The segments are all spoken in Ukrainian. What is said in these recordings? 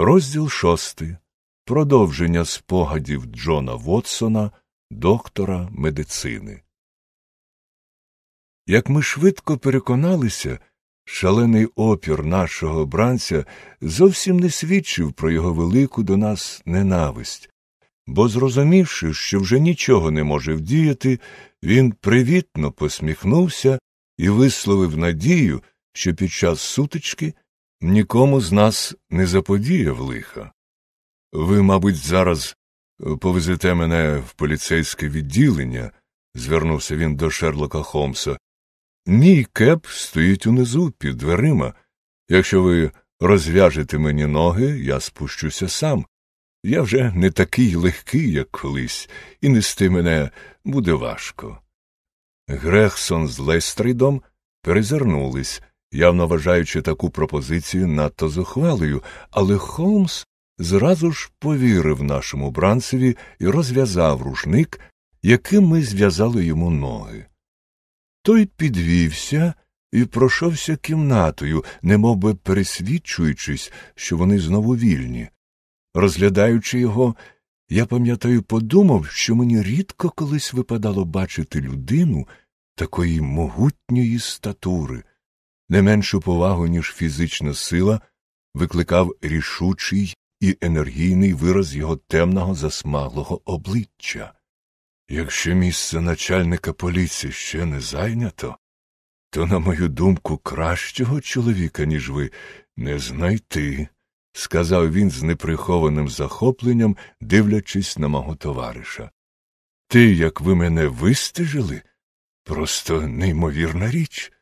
Розділ шостий. Продовження спогадів Джона Вотсона, доктора медицини. Як ми швидко переконалися, шалений опір нашого бранця зовсім не свідчив про його велику до нас ненависть, бо, зрозумівши, що вже нічого не може вдіяти, він привітно посміхнувся і висловив надію, що під час сутички нікому з нас не заподіяв лиха. Ви, мабуть, зараз повезете мене в поліцейське відділення, звернувся він до Шерлока Холмса. Мій кеп стоїть унизу під дверима. Якщо ви розв'яжете мені ноги, я спущуся сам. Я вже не такий легкий, як колись, і нести мене буде важко. Грехсон з Лестридом перезирнулись, явно вважаючи таку пропозицію надто зухвалою, але Холмс зразу ж повірив нашому бранцеві і розв'язав рушник, яким ми зв'язали йому ноги. Той підвівся і пройшовся кімнатою, немов би пересвідчуючись, що вони знову вільні. Розглядаючи його, я пам'ятаю, подумав, що мені рідко колись випадало бачити людину такої могутньої статури, не меншу повагу, ніж фізична сила, викликав рішучий і енергійний вираз його темного засмаглого обличчя. Якщо місце начальника поліції ще не зайнято, то, на мою думку, кращого чоловіка, ніж ви, не знайти, сказав він з неприхованим захопленням, дивлячись на мого товариша. Те, як ви мене вистежили, просто неймовірна річ.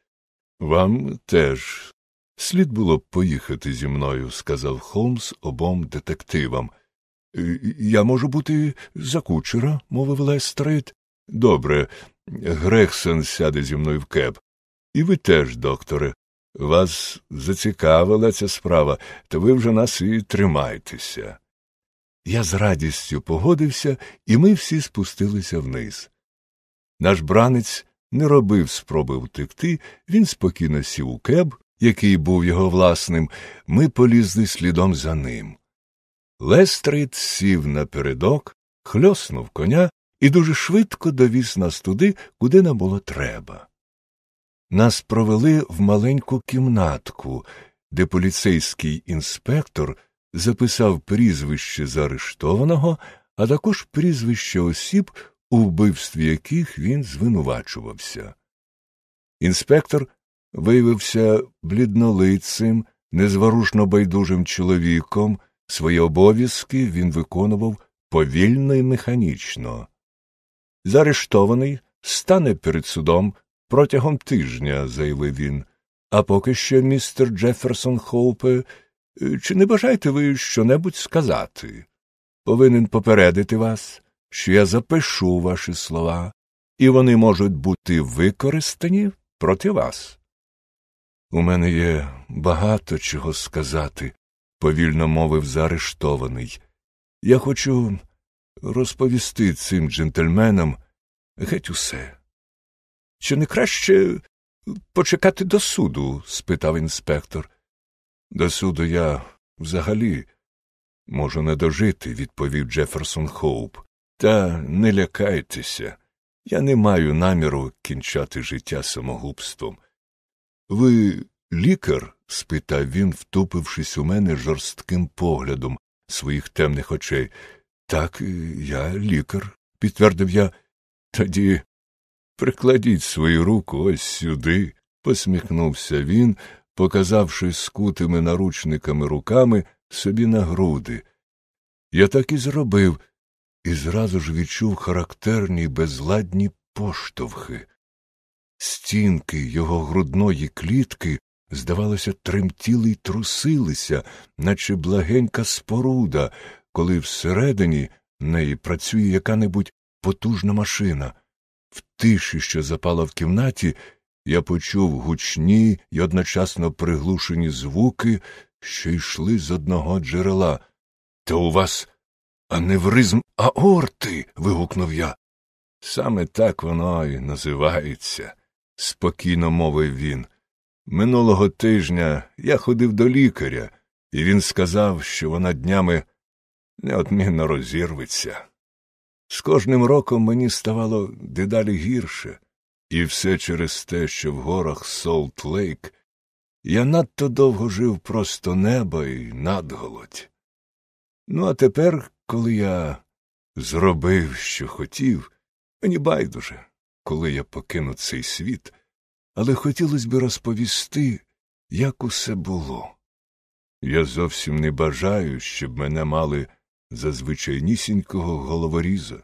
Вам теж слід було б поїхати зі мною, сказав Холмс обом детективам. Я можу бути за кучера, мовив Лестрейд. Добре, Грегсон сяде зі мною в кеб. І ви теж, докторе. Вас зацікавила ця справа, то ви вже нас і тримайтеся. Я з радістю погодився, і ми всі спустилися вниз. Наш бранець не робив спроби втекти, він спокійно сів у кеб, який був його власним, ми полізли слідом за ним. Лестрейд сів напередок, хльоснув коня і дуже швидко довіз нас туди, куди нам було треба. Нас провели в маленьку кімнатку, де поліцейський інспектор записав прізвище заарештованого, а також прізвище осіб, у вбивстві яких він звинувачувався. Інспектор виявився бліднолицим, незворушно байдужим чоловіком, свої обов'язки він виконував повільно і механічно. Заарештований стане перед судом протягом тижня, заявив він. А поки що, містер Джеферсон Хоупе, чи не бажаєте ви щонебудь сказати? Повинен попередити вас, що я запишу ваші слова, і вони можуть бути використані проти вас. У мене є багато чого сказати, повільно мовив заарештований. Я хочу розповісти цим джентльменам геть усе. Чи не краще почекати до суду? спитав інспектор. До суду я взагалі можу не дожити, відповів Джеферсон Хоуп. Та не лякайтеся. Я не маю наміру кінчати життя самогубством. Ви лікар? спитав він, втупившись у мене жорстким поглядом своїх темних очей. Так, я лікар, підтвердив я. Тоді прикладіть свою руку ось сюди, посміхнувся він, показавши скутими наручниками руками собі на груди. Я так і зробив, і зразу ж відчув характерні безладні поштовхи. Стінки його грудної клітки, здавалося, тремтіли й трусилися, наче благенька споруда, коли всередині неї працює яка небудь потужна машина. В тиші, що запала в кімнаті, я почув гучні й одночасно приглушені звуки, що йшли з одного джерела. Та у вас аневризм аорти. вигукнув я. Саме так воно і називається спокійно мовив він. Минулого тижня я ходив до лікаря, і він сказав, що вона днями неодмінно розірветься. З кожним роком мені ставало дедалі гірше, і все через те, що в горах Солт Лейк я надто довго жив просто неба і надголодь. Ну, а тепер, коли я зробив, що хотів, мені байдуже, коли я покину цей світ, але хотілося б розповісти, як усе було. Я зовсім не бажаю, щоб мене мали за звичайнісінького головоріза.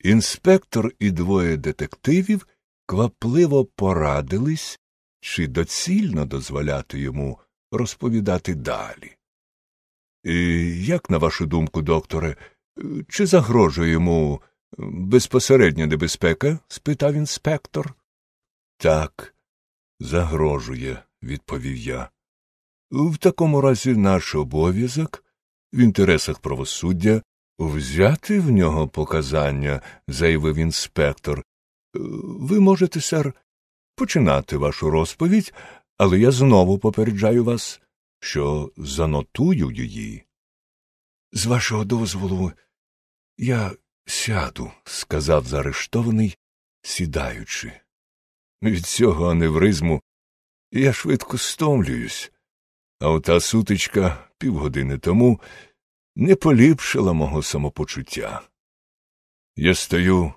Інспектор і двоє детективів квапливо порадились, чи доцільно дозволяти йому розповідати далі. Як, на вашу думку, докторе, чи загрожує йому безпосередня небезпека? спитав інспектор. Так, загрожує, відповів я. В такому разі наш обов'язок в інтересах правосуддя взяти в нього показання, заявив інспектор. Ви можете, сер, починати вашу розповідь, але я знову попереджаю вас, що занотую її. З вашого дозволу, я сяду, сказав заарештований, сідаючи. Від цього аневризму я швидко стомлююсь, а ота сутичка півгодини тому не поліпшила мого самопочуття. Я стою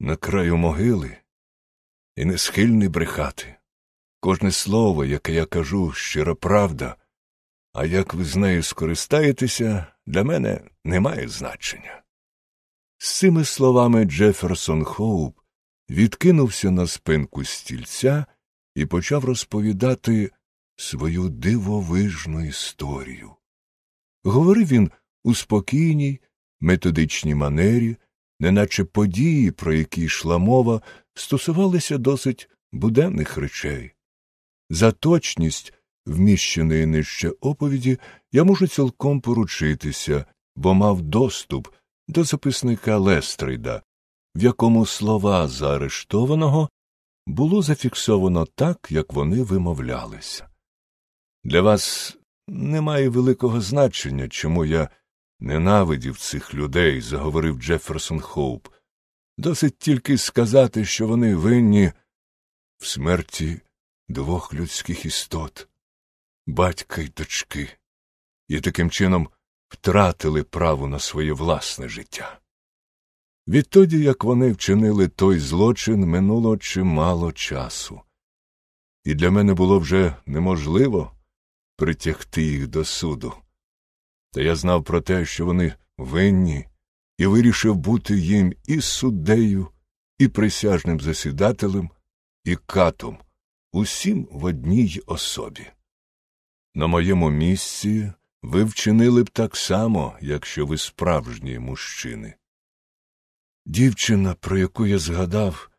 на краю могили і не схильний брехати. Кожне слово, яке я кажу, щира правда, а як ви з нею скористаєтеся, для мене не має значення. З цими словами Джеферсон Хоуп відкинувся на спинку стільця і почав розповідати свою дивовижну історію. Говорив він у спокійній, методичній манері, неначе події, про які йшла мова, стосувалися досить буденних речей. За точність вміщеної нижче оповіді я можу цілком поручитися, бо мав доступ до записника Лестрейда, в якому слова заарештованого було зафіксовано так, як вони вимовлялися. Для вас немає великого значення, чому я ненавидів цих людей, заговорив Джеферсон Хоуп. Досить тільки сказати, що вони винні в смерті двох людських істот, батька й дочки, і таким чином втратили право на своє власне життя. Відтоді, як вони вчинили той злочин, минуло чимало часу, і для мене було вже неможливо притягти їх до суду. Та я знав про те, що вони винні, і вирішив бути їм і суддею, і присяжним засідателем, і катом, усім в одній особі. На моєму місці ви вчинили б так само, якщо ви справжні мужчини. Дівчина, про яку я згадав,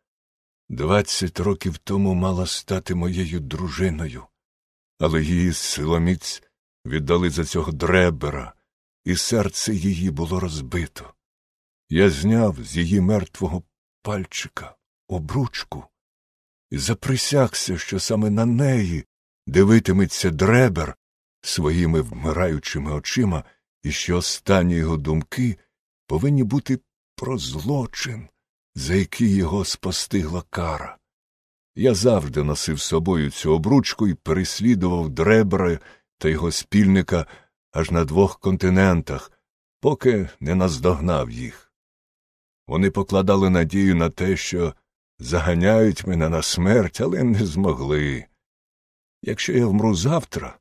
двадцять років тому мала стати моєю дружиною, але її силоміць віддали за цього дребера, і серце її було розбито. Я зняв з її мертвого пальчика обручку і заприсягся, що саме на неї дивитиметься дребер своїми вмираючими очима, і що останні його думки повинні бути про злочин, за який його спостигла кара. Я завжди носив з собою цю обручку і переслідував дребра та його спільника аж на двох континентах, поки не наздогнав їх. Вони покладали надію на те, що заганяють мене на смерть, але не змогли. Якщо я вмру завтра,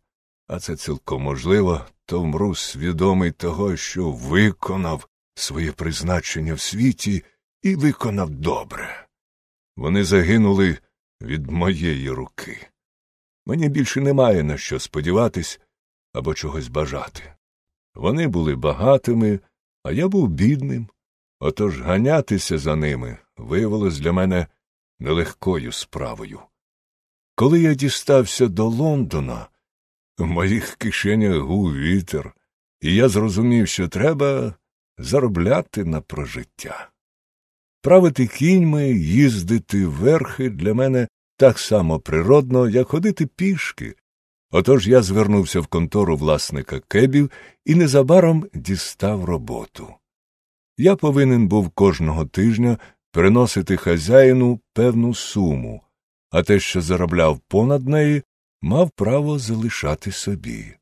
а це цілком можливо, то вмру свідомий того, що виконав своє призначення в світі і виконав добре. Вони загинули від моєї руки. Мені більше немає на що сподіватись або чогось бажати. Вони були багатими, а я був бідним, отож ганятися за ними виявилось для мене нелегкою справою. Коли я дістався до Лондона, в моїх кишенях гув вітер, і я зрозумів, що треба заробляти на прожиття. Правити кіньми, їздити верхи для мене так само природно, як ходити пішки, Отож я звернувся в контору власника кебів і незабаром дістав роботу. Я повинен був кожного тижня приносити хазяїну певну суму, а те, що заробляв понад неї, мав право залишати собі.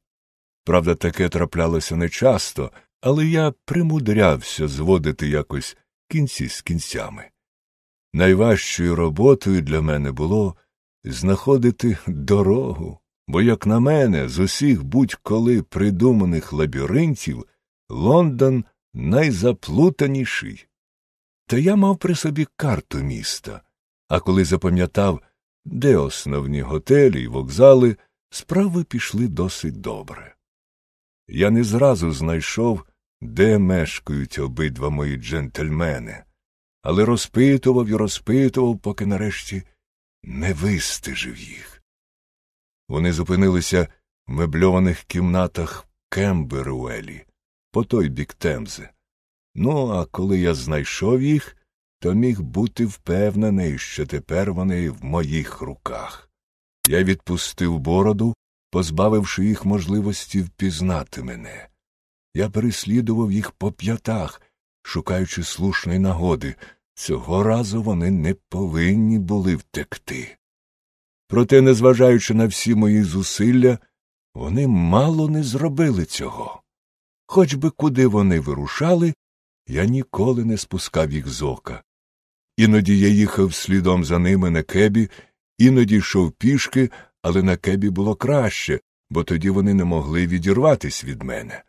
Правда, таке траплялося нечасто, але я примудрявся зводити якось кінці з кінцями. Найважчою роботою для мене було знаходити дорогу, бо, як на мене, з усіх будь-коли придуманих лабіринтів Лондон найзаплутаніший. Та я мав при собі карту міста, а коли запам'ятав, де основні готелі й вокзали, справи пішли досить добре. Я не зразу знайшов, де мешкають обидва мої джентльмени, але розпитував і розпитував, поки нарешті не вистежив їх. Вони зупинилися в мебльованих кімнатах Кемберуелі, по той бік Темзи. Ну, а коли я знайшов їх, то міг бути впевнений, що тепер вони в моїх руках. Я відпустив бороду, позбавивши їх можливості впізнати мене. Я переслідував їх по п'ятах, шукаючи слушної нагоди. Цього разу вони не повинні були втекти. Проте, незважаючи на всі мої зусилля, вони мало не зробили цього. Хоч би куди вони вирушали, я ніколи не спускав їх з ока. Іноді я їхав слідом за ними на кебі, іноді йшов пішки, але на кебі було краще, бо тоді вони не могли відірватись від мене.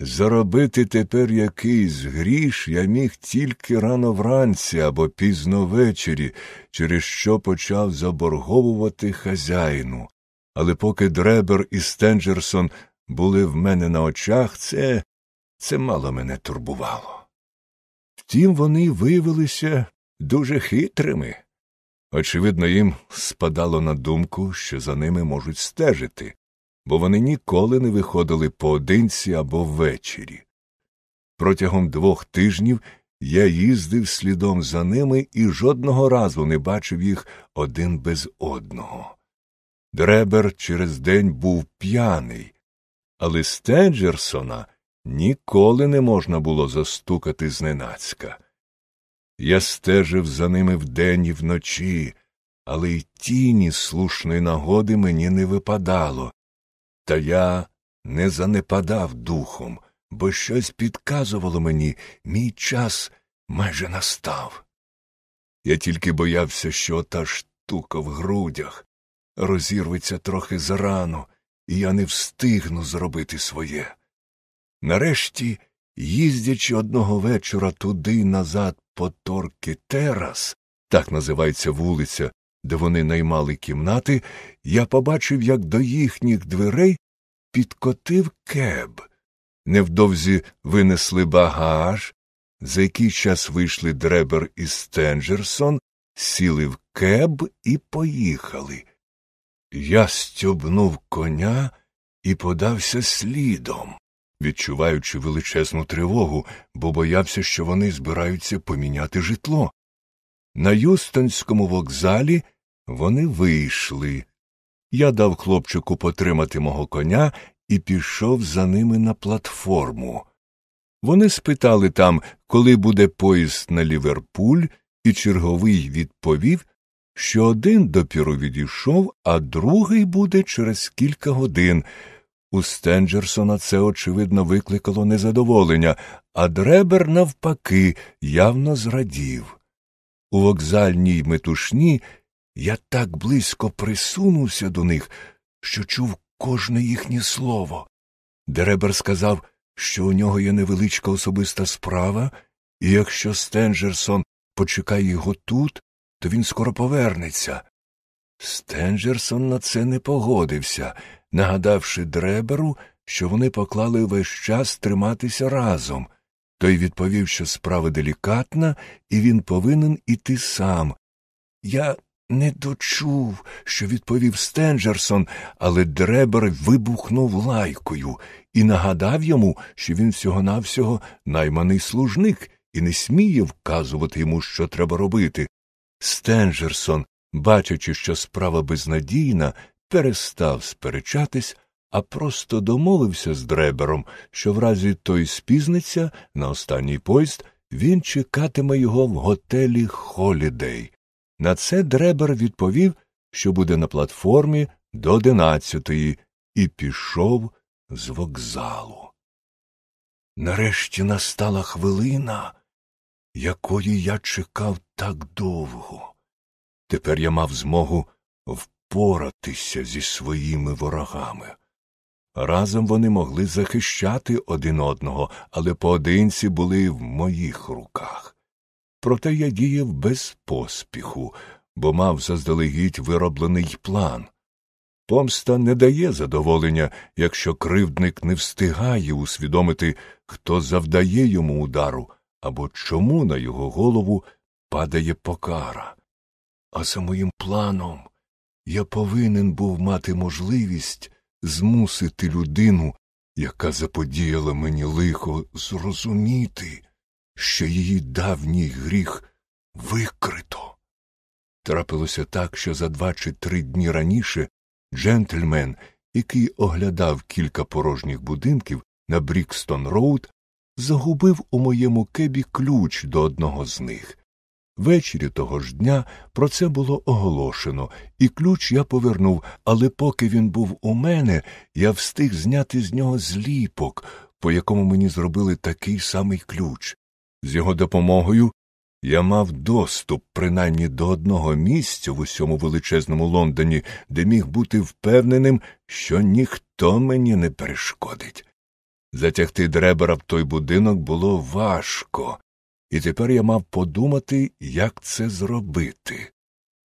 Заробити тепер якийсь гріш я міг тільки рано вранці або пізно ввечері, через що почав заборговувати хазяїну. Але поки Дребер і Стенджерсон були в мене на очах, це це мало мене турбувало. Втім, вони виявилися дуже хитрими. Очевидно, їм спадало на думку, що за ними можуть стежити, бо вони ніколи не виходили поодинці або ввечері. Протягом двох тижнів я їздив слідом за ними і жодного разу не бачив їх один без одного. Дребер через день був п'яний, але Стенджерсона ніколи не можна було застукати зненацька. Я стежив за ними вдень і вночі, але й тіні слушної нагоди мені не випадало, та я не занепадав духом, бо щось підказувало мені, мій час майже настав. Я тільки боявся, що та штука в грудях розірветься трохи зарано, і я не встигну зробити своє. Нарешті, їздячи одного вечора туди назад по Торки Терас, так називається вулиця, де вони наймали кімнати, я побачив, як до їхніх дверей підкотив кеб. Невдовзі винесли багаж, за який час вийшли Дребер і Стенджерсон, сіли в кеб і поїхали. Я стьобнув коня і подався слідом, відчуваючи величезну тривогу, бо боявся, що вони збираються поміняти житло. На Юстонському вокзалі вони вийшли. Я дав хлопчику потримати мого коня і пішов за ними на платформу. Вони спитали там, коли буде поїзд на Ліверпуль, і черговий відповів, що один допіру відійшов, а другий буде через кілька годин. У Стенджерсона це, очевидно, викликало незадоволення, а Дребер, навпаки, явно зрадів. У вокзальній метушні я так близько присунувся до них, що чув кожне їхнє слово. Дребер сказав, що у нього є невеличка особиста справа, і якщо Стенджерсон почекає його тут, то він скоро повернеться. Стенджерсон на це не погодився, нагадавши дреберу, що вони поклали весь час триматися разом. Той відповів, що справа делікатна, і він повинен іти сам. Я не дочув, що відповів Стенджерсон, але дребер вибухнув лайкою і нагадав йому, що він всього навсього найманий служник і не сміє вказувати йому, що треба робити. Стенджерсон, бачачи, що справа безнадійна, перестав сперечатись, а просто домовився з дребером, що в разі той спізниться на останній поїзд, він чекатиме його в готелі Холідей. На це дребер відповів, що буде на платформі до одинадцятої, і пішов з вокзалу. Нарешті настала хвилина, якої я чекав так довго. Тепер я мав змогу впоратися зі своїми ворогами. Разом вони могли захищати один одного, але поодинці були в моїх руках. Проте я діяв без поспіху, бо мав заздалегідь вироблений план. Помста не дає задоволення, якщо кривдник не встигає усвідомити, хто завдає йому удару або чому на його голову падає покара. А за моїм планом я повинен був мати можливість змусити людину, яка заподіяла мені лихо, зрозуміти, що її давній гріх викрито. Трапилося так, що за два чи три дні раніше джентльмен, який оглядав кілька порожніх будинків на Брікстон Роуд, загубив у моєму кебі ключ до одного з них. Ввечері того ж дня про це було оголошено, і ключ я повернув, але поки він був у мене, я встиг зняти з нього зліпок, по якому мені зробили такий самий ключ. З його допомогою я мав доступ принаймні до одного місця в усьому величезному Лондоні, де міг бути впевненим, що ніхто мені не перешкодить. Затягти дребера в той будинок було важко, і тепер я мав подумати, як це зробити.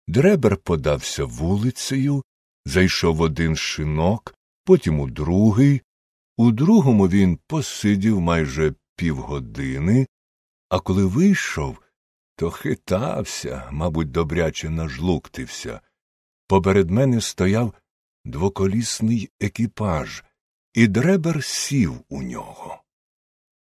Дребер подався вулицею, зайшов в один шинок, потім у другий. У другому він посидів майже півгодини, а коли вийшов, то хитався, мабуть, добряче нажлуктився. Поперед мене стояв двоколісний екіпаж, і дребер сів у нього.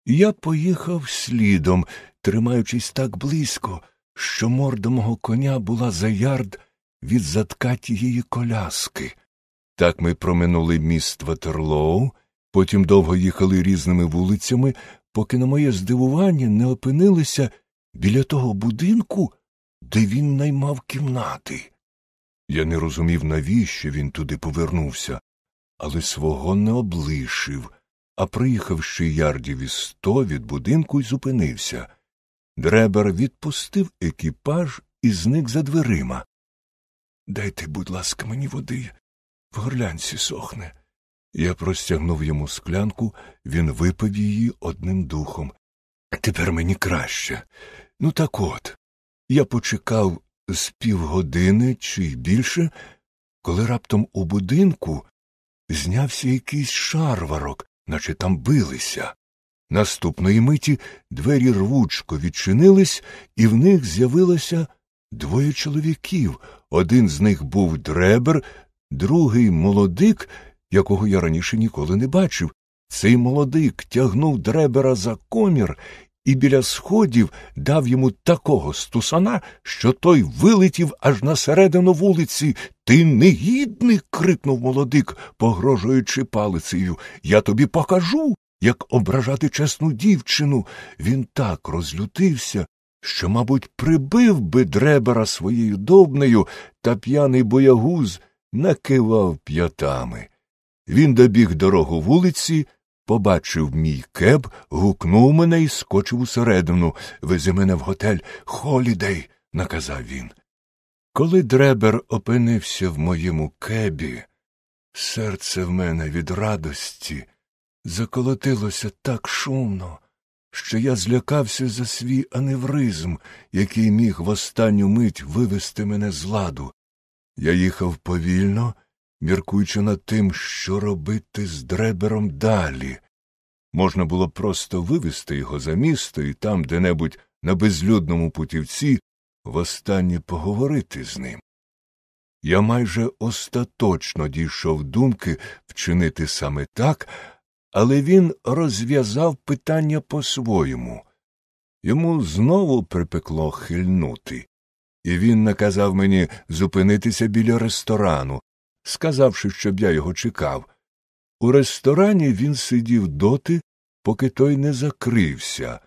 Я поїхав слідом, тримаючись так близько, що морда мого коня була за ярд від задка тієї коляски. Так ми проминули міст Ватерлоу, потім довго їхали різними вулицями, поки на моє здивування не опинилися біля того будинку, де він наймав кімнати. Я не розумів, навіщо він туди повернувся, але свого не облишив, а приїхавши ярдів із сто від будинку й зупинився. Дребер відпустив екіпаж і зник за дверима. Дайте, будь ласка, мені води, в горлянці сохне. Я простягнув йому склянку, він випив її одним духом. Тепер мені краще. Ну, так от. Я почекав з півгодини чи й більше, коли раптом у будинку знявся якийсь шарварок, наче там билися. Наступної миті двері рвучко відчинились, і в них з'явилося двоє чоловіків. Один з них був дребер, другий молодик, якого я раніше ніколи не бачив. Цей молодик тягнув дребера за комір і біля сходів дав йому такого стусана, що той вилетів аж на середину вулиці. Ти негідник. крикнув молодик, погрожуючи палицею. Я тобі покажу, як ображати чесну дівчину. Він так розлютився, що, мабуть, прибив би дребера своєю довнею, та п'яний боягуз накивав п'ятами. Він добіг дорогу вулиці, побачив мій кеб, гукнув мене і скочив усередину. Вези мене в готель Холідей, наказав він. Коли дребер опинився в моєму кебі, серце в мене від радості заколотилося так шумно, що я злякався за свій аневризм, який міг в останню мить вивести мене з ладу. Я їхав повільно, міркуючи над тим, що робити з дребером далі. Можна було просто вивезти його за місто і там, де небудь на безлюдному путівці, востаннє поговорити з ним. Я майже остаточно дійшов думки вчинити саме так, але він розв'язав питання по-своєму. Йому знову припекло хильнути, і він наказав мені зупинитися біля ресторану, сказавши, щоб я його чекав. У ресторані він сидів доти, поки той не закрився,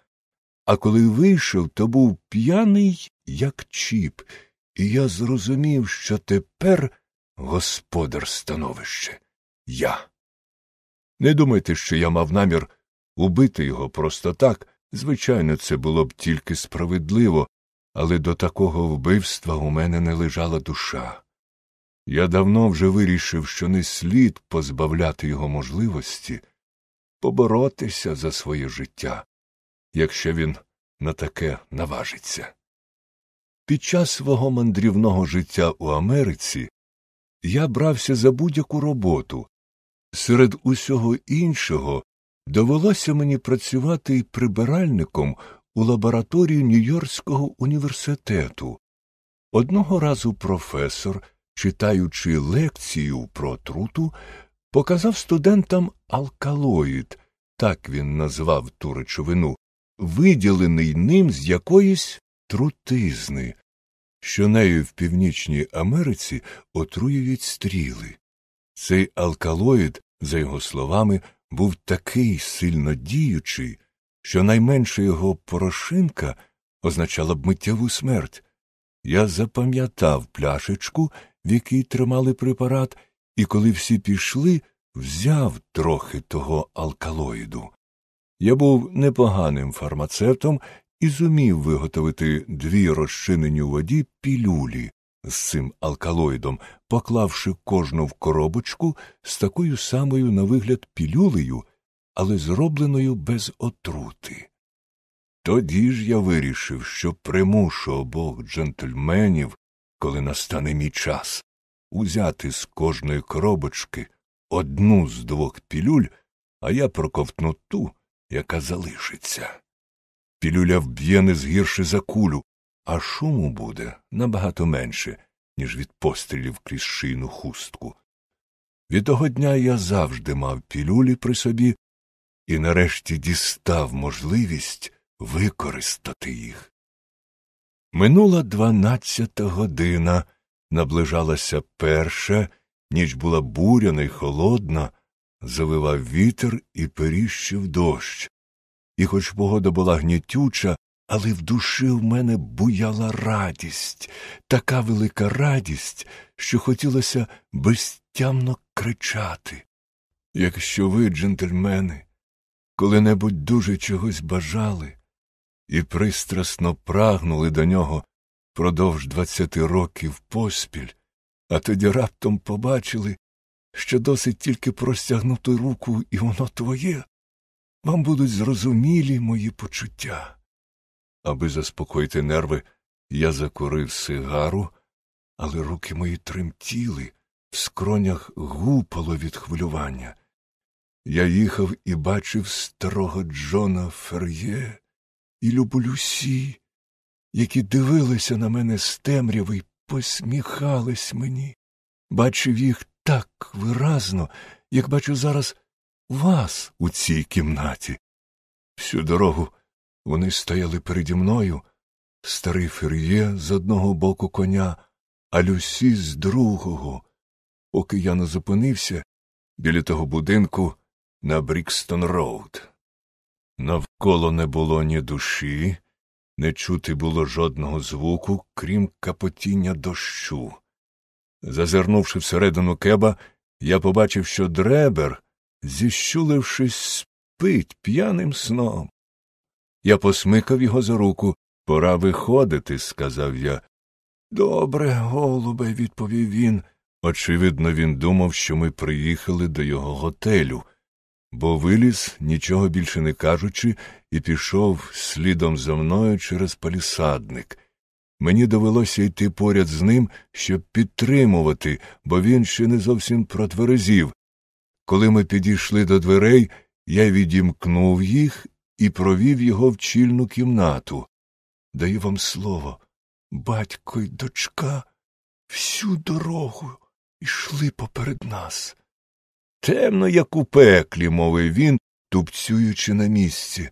а коли вийшов, то був п'яний, як чіп, і я зрозумів, що тепер господар становище я. Не думайте, що я мав намір убити його просто так. Звичайно, це було б тільки справедливо, але до такого вбивства у мене не лежала душа. Я давно вже вирішив, що не слід позбавляти його можливості поборотися за своє життя, якщо він на таке наважиться. Під час свого мандрівного життя у Америці я брався за будь-яку роботу. Серед усього іншого довелося мені працювати і прибиральником у лабораторії Нью-Йоркського університету. Одного разу професор, читаючи лекцію про труту, показав студентам алкалоїд, так він назвав ту речовину, виділений ним з якоїсь трутизни, що нею в Північній Америці отруюють стріли. Цей алкалоїд, за його словами, був такий сильно діючий, що найменша його порошинка означала б миттєву смерть. Я запам'ятав пляшечку, в якій тримали препарат, і коли всі пішли, взяв трохи того алкалоїду. Я був непоганим фармацевтом і зумів виготовити дві розчинені у воді пілюлі з цим алкалоїдом, поклавши кожну в коробочку з такою самою на вигляд пілюлею, але зробленою без отрути. Тоді ж я вирішив, що примушу обох джентльменів, коли настане мій час, узяти з кожної коробочки одну з двох пілюль, а я проковтну ту, яка залишиться. Пілюля вб'є не згірше за кулю, а шуму буде набагато менше, ніж від пострілів крізь шийну хустку. Від того дня я завжди мав пілюлі при собі і нарешті дістав можливість використати їх. Минула дванадцята година, наближалася перша, ніч була буряна й холодна, завивав вітер і періщив дощ. І хоч погода була гнітюча, але в душі в мене буяла радість, така велика радість, що хотілося безтямно кричати. Якщо ви, джентльмени, коли-небудь дуже чогось бажали і пристрасно прагнули до нього продовж двадцяти років поспіль, а тоді раптом побачили, що досить тільки простягнути руку, і воно твоє, вам будуть зрозумілі мої почуття. Аби заспокоїти нерви, я закурив сигару, але руки мої тремтіли, в скронях гупало від хвилювання. Я їхав і бачив старого Джона Фер'є і Любу Люсі, які дивилися на мене з темряви й посміхались мені. Бачив їх так виразно, як бачу зараз вас у цій кімнаті. Всю дорогу вони стояли переді мною, старий Фер'є з одного боку коня, а Люсі з другого, поки я не зупинився біля того будинку на Брікстон Роуд. Навколо не було ні душі, не чути було жодного звуку, крім капотіння дощу. Зазирнувши всередину кеба, я побачив, що Дребер, зіщулившись, спить п'яним сном. Я посмикав його за руку. Пора виходити, сказав я. Добре, голубе, відповів він. Очевидно, він думав, що ми приїхали до його готелю, бо виліз, нічого більше не кажучи, і пішов слідом за мною через палісадник. Мені довелося йти поряд з ним, щоб підтримувати, бо він ще не зовсім протверезів. Коли ми підійшли до дверей, я відімкнув їх і провів його в чільну кімнату. Даю вам слово, батько й дочка всю дорогу йшли поперед нас. Темно, як у пеклі, мовив він, тупцюючи на місці.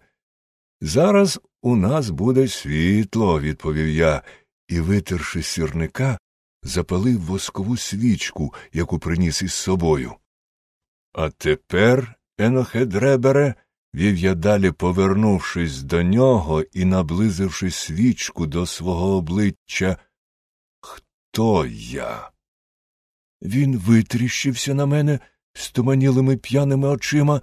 Зараз у нас буде світло, відповів я, і, витерши сірника, запалив воскову свічку, яку приніс із собою. А тепер, Енохе Дребере, вів я далі, повернувшись до нього і наблизивши свічку до свого обличчя. Хто я? Він витріщився на мене стуманілими п'яними очима,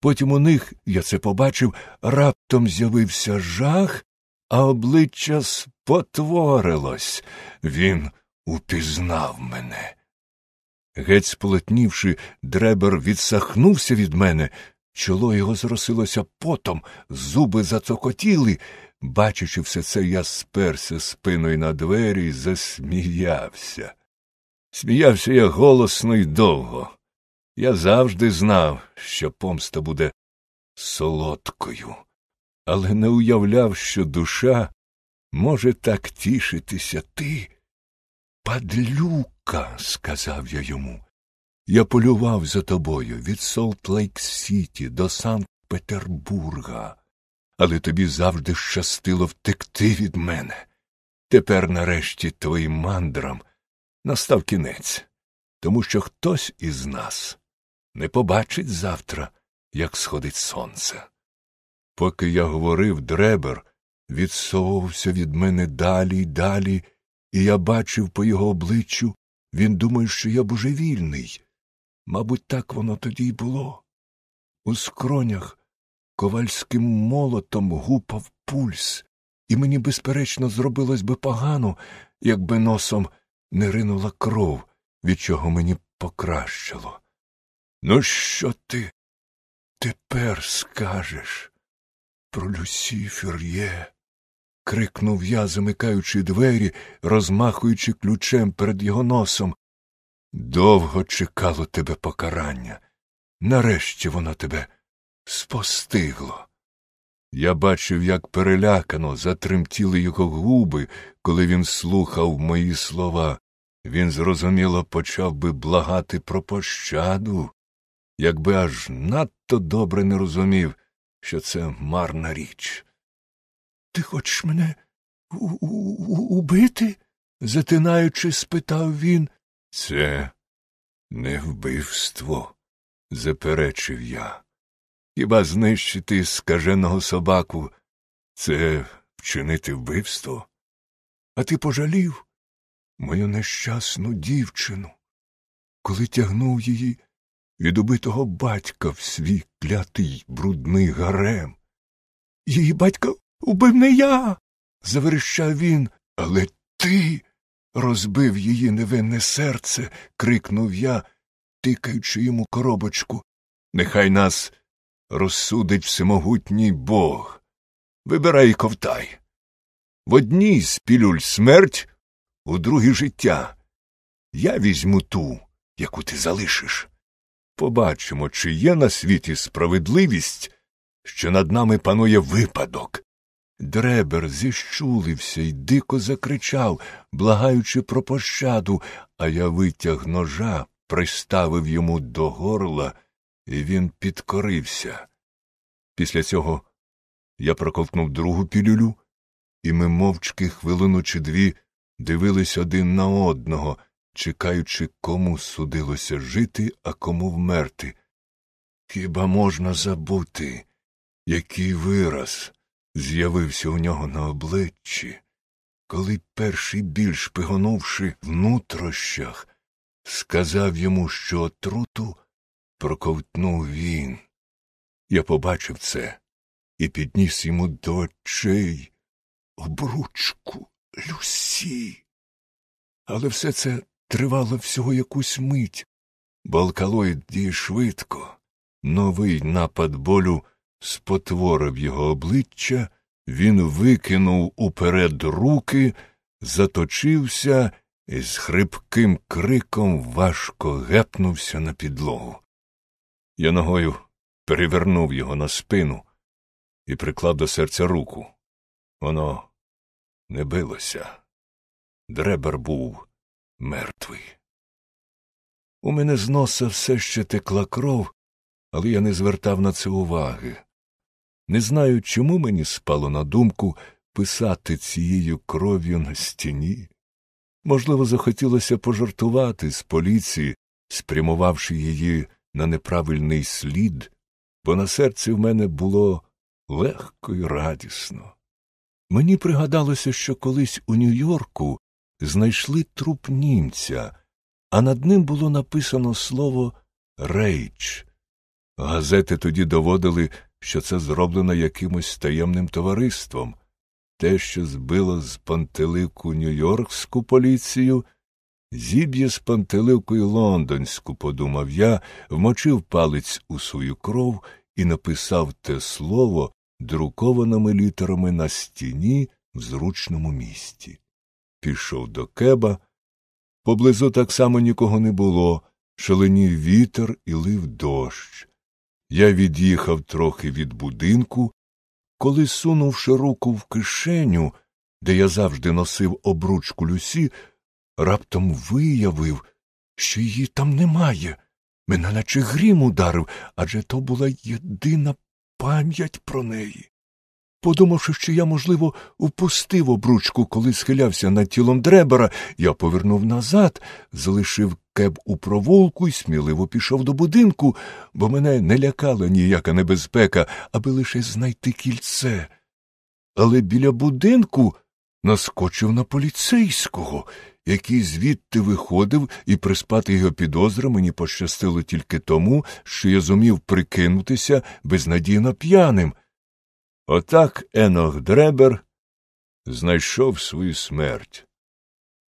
потім у них, я це побачив, раптом з'явився жах, а обличчя спотворилось. Він упізнав мене. Геть сполотнівши, дребер відсахнувся від мене, чоло його зросилося потом, зуби зацокотіли. Бачачи все це, я сперся спиною на двері і засміявся. Сміявся я голосно й довго. Я завжди знав, що помста буде солодкою, але не уявляв, що душа може так тішитися ти. Падлюка, сказав я йому. Я полював за тобою від Солт-Лейк Сіті до Санкт Петербурга, але тобі завжди щастило втекти від мене. Тепер, нарешті, твоїм мандрам настав кінець, тому що хтось із нас не побачить завтра, як сходить сонце. Поки я говорив, дребер відсовувався від мене далі й далі, і я бачив по його обличчю, він думає, що я божевільний. Мабуть, так воно тоді й було. У скронях ковальським молотом гупав пульс, і мені, безперечно, зробилось би погано, якби носом не ринула кров, від чого мені покращило. Ну, що ти тепер скажеш про Люсі Фюр'є? крикнув я, замикаючи двері, розмахуючи ключем перед його носом. Довго чекало тебе покарання. Нарешті воно тебе спостигло. Я бачив, як перелякано затремтіли його губи, коли він слухав мої слова. Він зрозуміло почав би благати про пощаду, якби аж надто добре не розумів, що це марна річ. Ти хочеш мене убити? затинаючи, спитав він. Це не вбивство, заперечив я. Хіба знищити скаженого собаку це вчинити вбивство? А ти пожалів мою нещасну дівчину, коли тягнув її від убитого батька в свій клятий брудний гарем. Її батька убив не я. заверещав він. Але ти розбив її невинне серце, крикнув я, тикаючи йому коробочку. Нехай нас розсудить всемогутній Бог. Вибирай ковтай. В одній з пілюль смерть, у другій життя. Я візьму ту, яку ти залишиш. Побачимо, чи є на світі справедливість, що над нами панує випадок. Дребер зіщулився й дико закричав, благаючи про пощаду, а я витяг ножа, приставив йому до горла, і він підкорився. Після цього я проковтнув другу пілюлю, і ми мовчки хвилину чи дві дивились один на одного, чекаючи, кому судилося жити, а кому вмерти. Хіба можна забути, який вираз з'явився у нього на обличчі, коли перший біль, шпигонувши в нутрощах, сказав йому, що отруту проковтнув він. Я побачив це і підніс йому до очей обручку Люсі. Але все це тривало всього якусь мить, бо алкалоїд діє швидко. Новий напад болю спотворив його обличчя, він викинув уперед руки, заточився і з хрипким криком важко гепнувся на підлогу. Я ногою перевернув його на спину і приклав до серця руку. Воно не билося. Дребер був мертвий. У мене з носа все ще текла кров, але я не звертав на це уваги. Не знаю, чому мені спало на думку писати цією кров'ю на стіні. Можливо, захотілося пожартувати з поліції, спрямувавши її на неправильний слід, бо на серці в мене було легко і радісно. Мені пригадалося, що колись у Нью-Йорку знайшли труп німця, а над ним було написано слово рейч. Газети тоді доводили, що це зроблено якимось таємним товариством. Те, що збило з пантелику Нью-Йоркську поліцію, зіб'є з пантеликою лондонську, подумав я, вмочив палець у свою кров і написав те слово друкованими літерами на стіні в зручному місті. Пішов до кеба. Поблизу так само нікого не було, шаленів вітер і лив дощ. Я від'їхав трохи від будинку, коли, сунувши руку в кишеню, де я завжди носив обручку Люсі, раптом виявив, що її там немає. Мене наче грім ударив, адже то була єдина пам'ять про неї. Подумавши, що я, можливо, впустив обручку, коли схилявся над тілом дребера, я повернув назад, залишив кеб у провулку і сміливо пішов до будинку, бо мене не лякала ніяка небезпека, аби лише знайти кільце. Але біля будинку наскочив на поліцейського, який звідти виходив, і приспати його підозри мені пощастило тільки тому, що я зумів прикинутися безнадійно п'яним. Отак Енох Дребер знайшов свою смерть.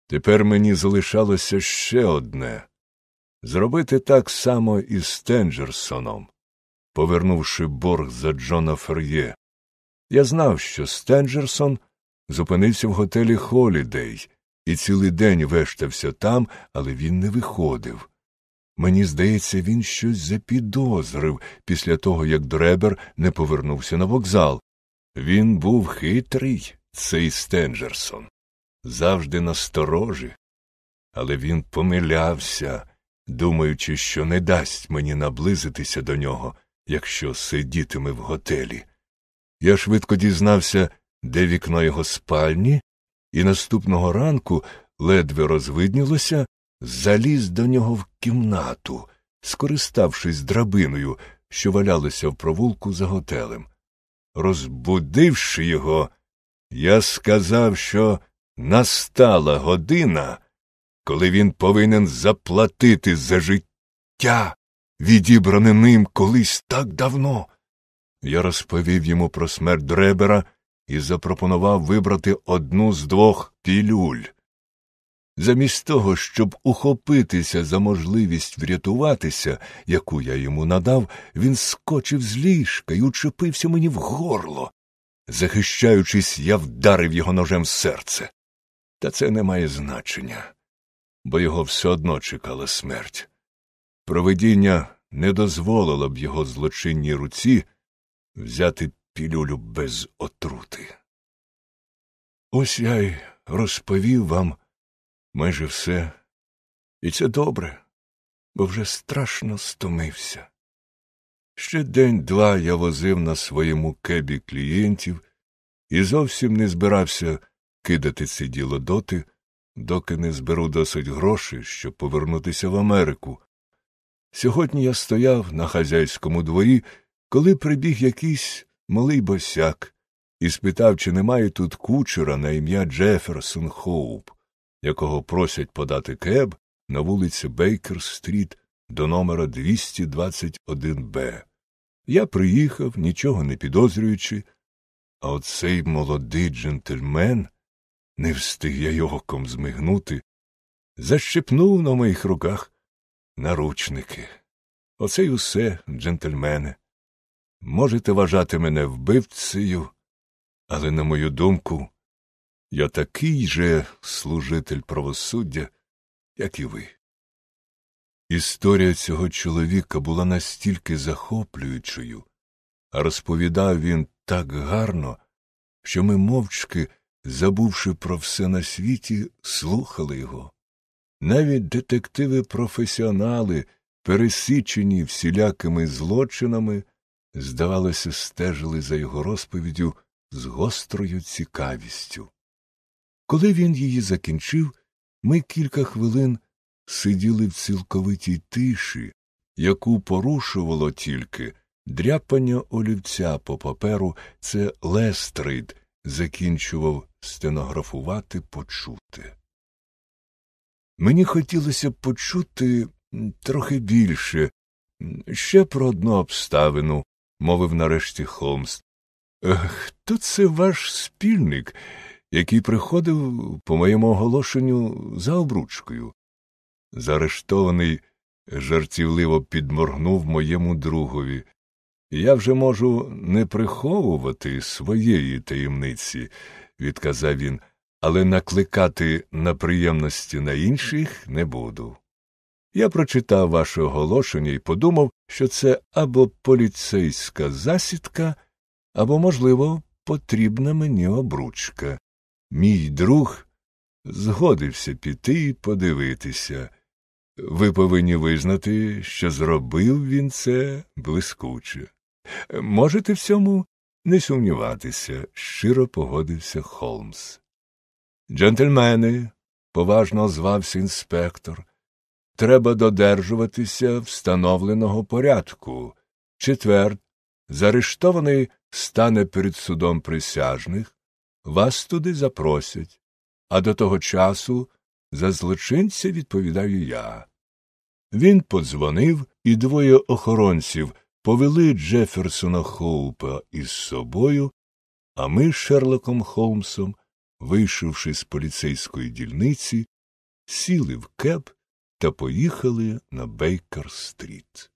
Тепер мені залишалося ще одне зробити так само і з Тенджерсоном, повернувши борг за Джона Фер'є. Я знав, що Стенджерсон зупинився в готелі Холідей і цілий день вештався там, але він не виходив. Мені здається, він щось запідозрив після того, як Дребер не повернувся на вокзал. Він був хитрий, цей Стенджерсон, завжди насторожі, але він помилявся, думаючи, що не дасть мені наблизитися до нього, якщо сидітиме в готелі. Я швидко дізнався, де вікно його спальні, і наступного ранку ледве розвиднілося, заліз до нього в кімнату, скориставшись драбиною, що валялася в провулку за готелем. Розбудивши його, я сказав, що настала година, коли він повинен заплатити за життя, відібране ним колись так давно. Я розповів йому про смерть Дребера і запропонував вибрати одну з двох пілюль. Замість того, щоб ухопитися за можливість врятуватися, яку я йому надав, він скочив з ліжка і учепився мені в горло. Захищаючись, я вдарив його ножем в серце. Та це не має значення, бо його все одно чекала смерть. Провидіння не дозволило б його злочинній руці взяти пілюлю без отрути. Ось я й розповів вам майже все, і це добре, бо вже страшно стомився. Ще день два я возив на своєму кебі клієнтів і зовсім не збирався кидати це діло доти, доки не зберу досить грошей, щоб повернутися в Америку. Сьогодні я стояв на хазяйському дворі, коли прибіг якийсь малий босяк і спитав, чи немає тут кучера на ім'я Джеферсон Хоуп, якого просять подати кеб на вулиці Бейкер Стріт до номера 221 Б. Я приїхав, нічого не підозрюючи, а оцей молодий джентльмен, не встиг я й оком змигнути, защепнув на моїх руках наручники. Оце й усе, джентльмене. Можете вважати мене вбивцею, але, на мою думку, я такий же служитель правосуддя, як і ви. Історія цього чоловіка була настільки захоплюючою, а розповідав він так гарно, що ми мовчки, забувши про все на світі, слухали його. Навіть детективи професіонали, пересічені всілякими злочинами, здавалося, стежили за його розповіддю з гострою цікавістю. Коли він її закінчив, Ми кілька хвилин сиділи в цілковитій тиші, яку порушувало тільки дряпання олівця по паперу, це Лестрид закінчував стенографувати почути. Мені хотілося б почути трохи більше, ще про одну обставину, мовив нарешті Холмс. Хто це ваш спільник, який приходив по моєму оголошенню за обручкою? Заарештований жартівливо підморгнув моєму другові. Я вже можу не приховувати своєї таємниці, відказав він, але накликати на приємності на інших не буду. Я прочитав ваше оголошення і подумав, що це або поліцейська засідка, або, можливо, потрібна мені обручка. Мій друг згодився піти і подивитися. Ви повинні визнати, що зробив він це блискуче. Можете в цьому не сумніватися, щиро погодився Холмс. Джентльмени, поважно звався інспектор, треба додержуватися встановленого порядку. Четвер, заарештований стане перед судом присяжних, вас туди запросять, а до того часу за злочинця відповідаю я. Він подзвонив, і двоє охоронців повели Джеферсона Хоупа із собою, а ми з Шерлоком Холмсом, вийшовши з поліцейської дільниці, сіли в кеп та поїхали на Бейкер-стріт.